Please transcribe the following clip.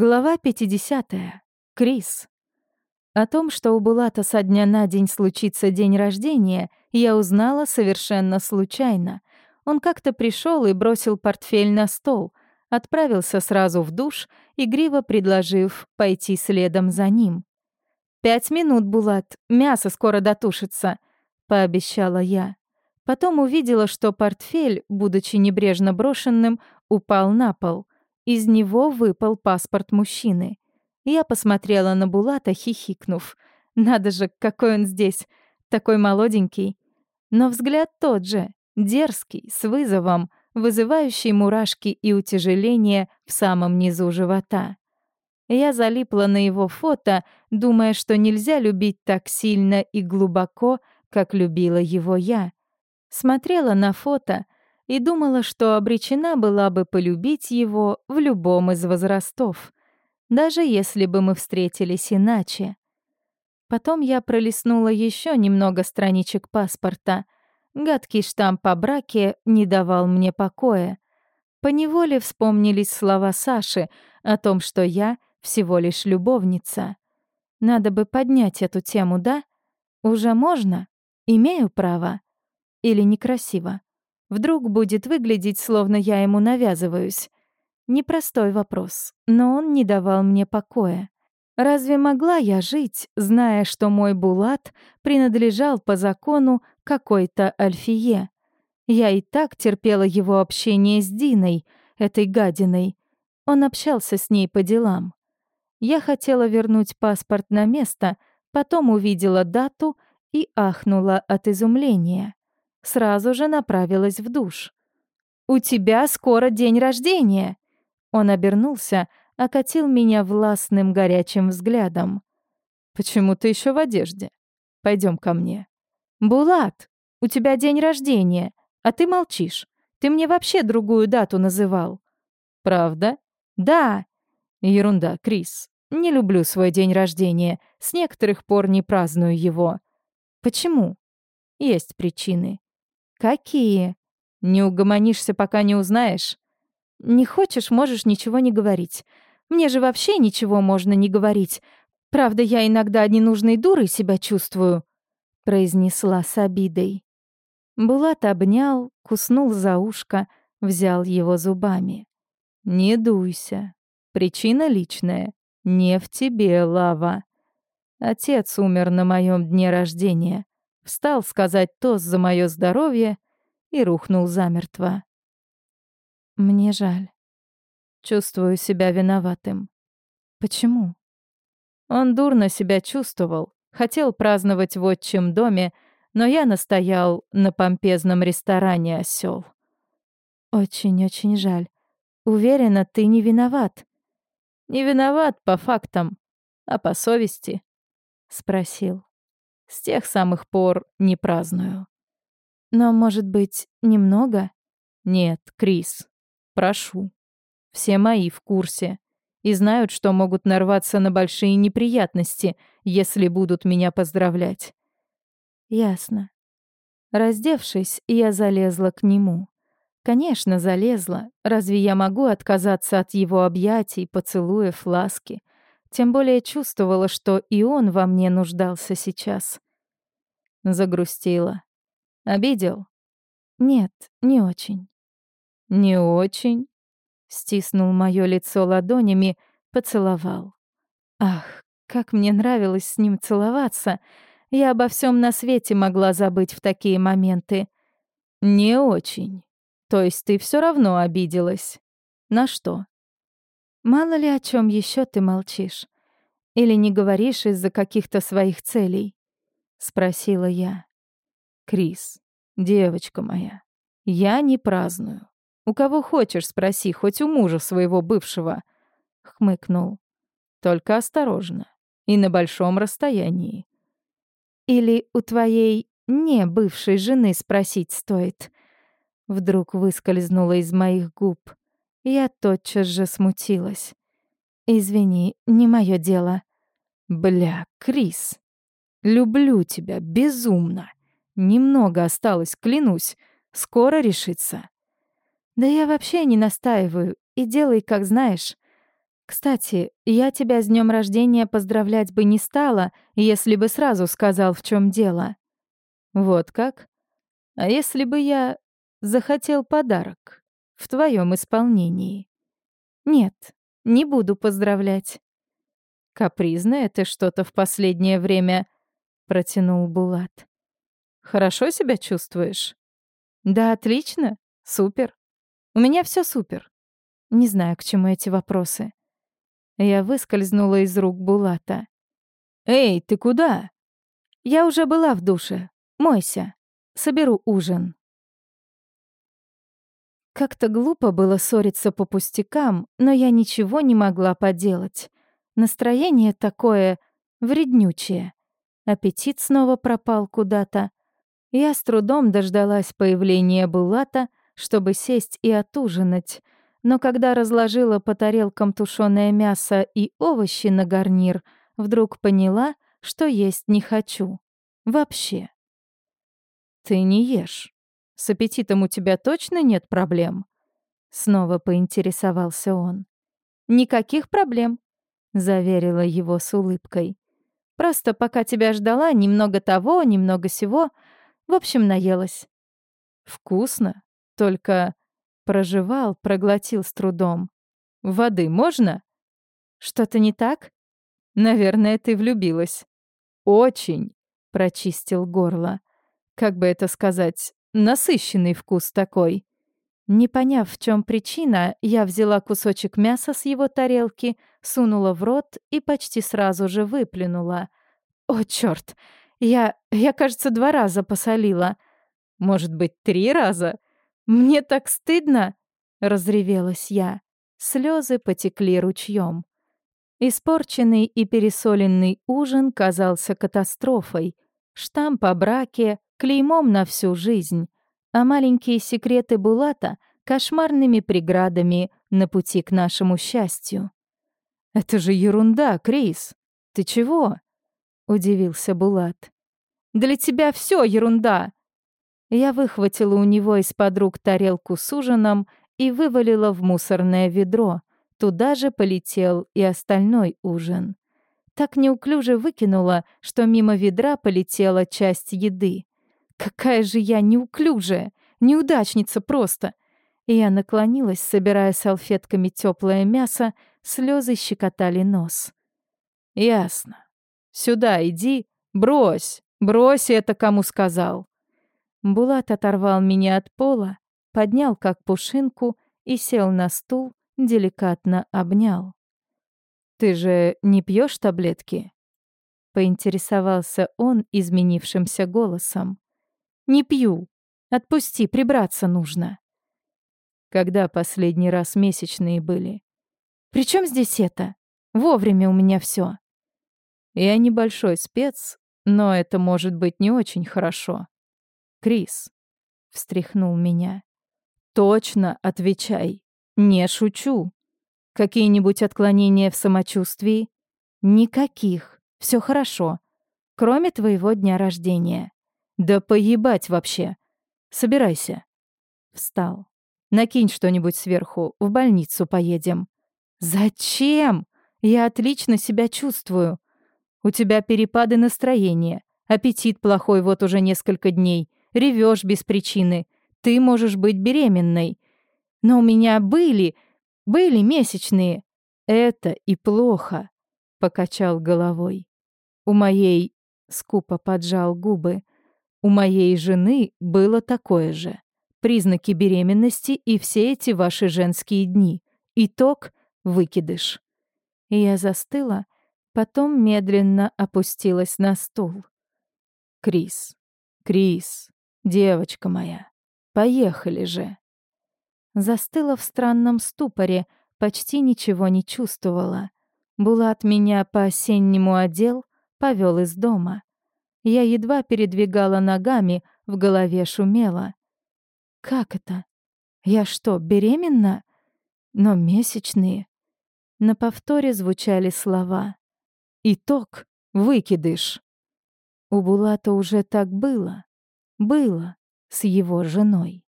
Глава 50. Крис. О том, что у Булата со дня на день случится день рождения, я узнала совершенно случайно. Он как-то пришел и бросил портфель на стол, отправился сразу в душ, игриво предложив пойти следом за ним. «Пять минут, Булат, мясо скоро дотушится», — пообещала я. Потом увидела, что портфель, будучи небрежно брошенным, упал на пол. Из него выпал паспорт мужчины. Я посмотрела на Булата, хихикнув. Надо же, какой он здесь, такой молоденький. Но взгляд тот же, дерзкий, с вызовом, вызывающий мурашки и утяжеление в самом низу живота. Я залипла на его фото, думая, что нельзя любить так сильно и глубоко, как любила его я. Смотрела на фото — и думала, что обречена была бы полюбить его в любом из возрастов, даже если бы мы встретились иначе. Потом я пролистнула еще немного страничек паспорта. Гадкий штамп по браке не давал мне покоя. Поневоле вспомнились слова Саши о том, что я всего лишь любовница. Надо бы поднять эту тему, да? Уже можно? Имею право? Или некрасиво? Вдруг будет выглядеть, словно я ему навязываюсь. Непростой вопрос, но он не давал мне покоя. Разве могла я жить, зная, что мой Булат принадлежал по закону какой-то Альфие? Я и так терпела его общение с Диной, этой гадиной. Он общался с ней по делам. Я хотела вернуть паспорт на место, потом увидела дату и ахнула от изумления сразу же направилась в душ. «У тебя скоро день рождения!» Он обернулся, окатил меня властным горячим взглядом. «Почему ты еще в одежде? Пойдем ко мне». «Булат, у тебя день рождения, а ты молчишь. Ты мне вообще другую дату называл». «Правда?» «Да». «Ерунда, Крис. Не люблю свой день рождения. С некоторых пор не праздную его». «Почему?» «Есть причины. «Какие?» «Не угомонишься, пока не узнаешь?» «Не хочешь, можешь ничего не говорить. Мне же вообще ничего можно не говорить. Правда, я иногда ненужной дурой себя чувствую», — произнесла с обидой. Булат обнял, куснул за ушко, взял его зубами. «Не дуйся. Причина личная. Не в тебе, Лава. Отец умер на моем дне рождения встал сказать тост за мое здоровье и рухнул замертво. Мне жаль. Чувствую себя виноватым. Почему? Он дурно себя чувствовал, хотел праздновать в отчим доме, но я настоял на помпезном ресторане осел. Очень-очень жаль. Уверена, ты не виноват. Не виноват по фактам, а по совести, спросил. С тех самых пор не праздную. Но, может быть, немного? Нет, Крис, прошу. Все мои в курсе и знают, что могут нарваться на большие неприятности, если будут меня поздравлять. Ясно. Раздевшись, я залезла к нему. Конечно, залезла. Разве я могу отказаться от его объятий, поцелуев, ласки? Тем более чувствовала, что и он во мне нуждался сейчас. Загрустила. Обидел? Нет, не очень. Не очень? Стиснул моё лицо ладонями, поцеловал. Ах, как мне нравилось с ним целоваться. Я обо всем на свете могла забыть в такие моменты. Не очень. То есть ты все равно обиделась. На что? Мало ли о чем еще ты молчишь. Или не говоришь из-за каких-то своих целей. Спросила я. Крис, девочка моя, я не праздную. У кого хочешь, спроси, хоть у мужа своего бывшего. Хмыкнул. Только осторожно. И на большом расстоянии. Или у твоей не бывшей жены спросить стоит. Вдруг выскользнула из моих губ. Я тотчас же смутилась. «Извини, не мое дело». «Бля, Крис, люблю тебя безумно. Немного осталось, клянусь. Скоро решится». «Да я вообще не настаиваю. И делай, как знаешь». Кстати, я тебя с днем рождения поздравлять бы не стала, если бы сразу сказал, в чем дело. Вот как? А если бы я захотел подарок в твоем исполнении? Нет, не буду поздравлять. Капризное ты что-то в последнее время, протянул Булат. Хорошо себя чувствуешь? Да, отлично. Супер. У меня все супер. Не знаю, к чему эти вопросы. Я выскользнула из рук Булата. «Эй, ты куда?» «Я уже была в душе. Мойся. Соберу ужин». Как-то глупо было ссориться по пустякам, но я ничего не могла поделать. Настроение такое вреднючее. Аппетит снова пропал куда-то. Я с трудом дождалась появления Булата, чтобы сесть и отужинать — но когда разложила по тарелкам тушёное мясо и овощи на гарнир, вдруг поняла, что есть не хочу. Вообще. «Ты не ешь. С аппетитом у тебя точно нет проблем?» Снова поинтересовался он. «Никаких проблем», — заверила его с улыбкой. «Просто пока тебя ждала, немного того, немного сего. В общем, наелась». «Вкусно. Только Прожевал, проглотил с трудом. «Воды можно?» «Что-то не так?» «Наверное, ты влюбилась». «Очень», — прочистил горло. «Как бы это сказать, насыщенный вкус такой». Не поняв, в чем причина, я взяла кусочек мяса с его тарелки, сунула в рот и почти сразу же выплюнула. «О, чёрт! Я, я, кажется, два раза посолила. Может быть, три раза?» «Мне так стыдно!» — разревелась я. Слезы потекли ручьем. Испорченный и пересоленный ужин казался катастрофой. Штамп о браке, клеймом на всю жизнь, а маленькие секреты Булата — кошмарными преградами на пути к нашему счастью. «Это же ерунда, Крис! Ты чего?» — удивился Булат. «Для тебя все ерунда!» Я выхватила у него из-под рук тарелку с ужином и вывалила в мусорное ведро. Туда же полетел и остальной ужин. Так неуклюже выкинула, что мимо ведра полетела часть еды. Какая же я неуклюжая! Неудачница просто! Я наклонилась, собирая салфетками теплое мясо, слезы щекотали нос. «Ясно. Сюда иди, брось, брось это кому сказал». Булат оторвал меня от пола, поднял как пушинку и сел на стул, деликатно обнял. «Ты же не пьешь таблетки?» Поинтересовался он изменившимся голосом. «Не пью. Отпусти, прибраться нужно». Когда последний раз месячные были? «При чем здесь это? Вовремя у меня все. Я небольшой спец, но это может быть не очень хорошо. Крис, встряхнул меня. Точно отвечай. Не шучу. Какие-нибудь отклонения в самочувствии? Никаких. Все хорошо. Кроме твоего дня рождения. Да поебать вообще. Собирайся. Встал. Накинь что-нибудь сверху, в больницу поедем. Зачем? Я отлично себя чувствую. У тебя перепады настроения, аппетит плохой вот уже несколько дней ревешь без причины. Ты можешь быть беременной. Но у меня были, были месячные. Это и плохо, покачал головой. У моей, скупо поджал губы, у моей жены было такое же. Признаки беременности и все эти ваши женские дни. Итог — выкидыш. Я застыла, потом медленно опустилась на стул. Крис, Крис, «Девочка моя, поехали же!» Застыла в странном ступоре, почти ничего не чувствовала. Булат меня по-осеннему одел, повел из дома. Я едва передвигала ногами, в голове шумело. «Как это? Я что, беременна? Но месячные?» На повторе звучали слова. «Итог — выкидыш». У Булата уже так было было с его женой.